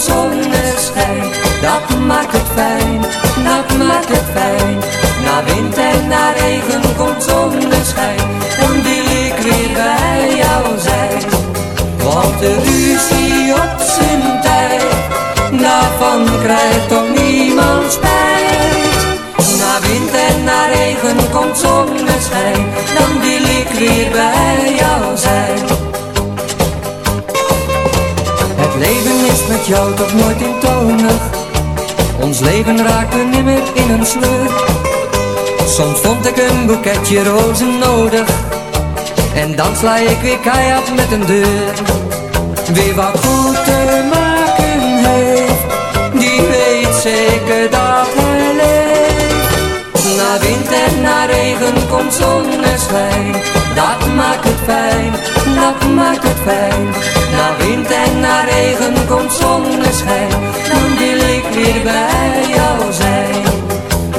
zonneschijn. Dat maakt het fijn, dat maakt het fijn. Na wind en na regen komt zonneschijn. Dan wil ik weer bij jou zijn. Want de ruzie op zijn tijd, daarvan krijgt toch niemand spijt. Jou toch nooit eentonig. Ons leven raakte nimmer in een sleur. Soms vond ik een boeketje rozen nodig. En dan sla ik weer keihard met een deur. Wie wat goed te maken heeft, die weet zeker dat hij leeft. Na wind en na regen komt zonneschijn. Dat maakt het fijn, dat maakt het fijn. Zonneschijn. Dan wil ik weer bij jou zijn.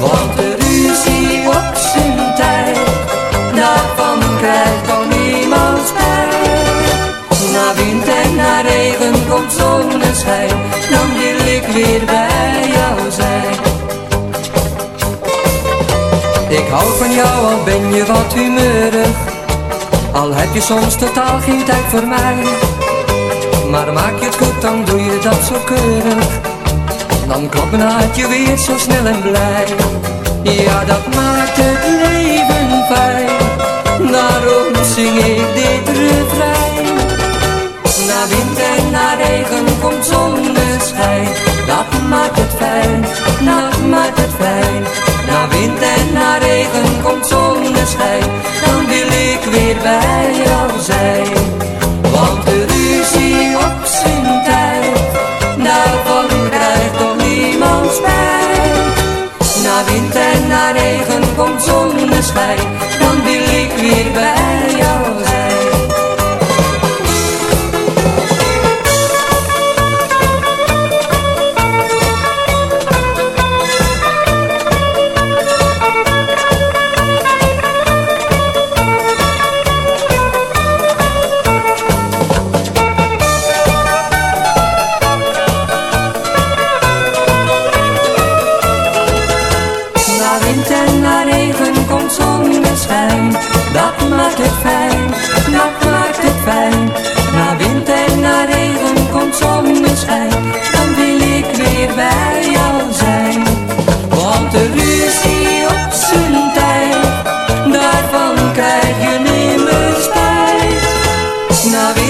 Want de ruzie op zijn tijd, daarvan krijgt toch niemand spijt. Na wind en na regen komt zonneschijn. Dan wil ik weer bij jou zijn. Ik hou van jou al ben je wat humeurig Al heb je soms totaal geen tijd voor mij Maar maak je het goed dan doe je dat zo keurig. Dan klopt mijn hartje weer zo snel en blij. Ja dat maakt het leven fijn. Daarom zing ik dit refrein. Na wind en na regen komt zonneschijn. Dat maakt het fijn, dat maakt het fijn. Na wind en na regen komt zonneschijn. Dan wil ik weer bij jou zijn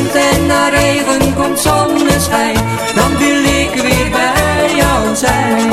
en na regen komt zonneschijn. Dan wil ik weer bij jou zijn.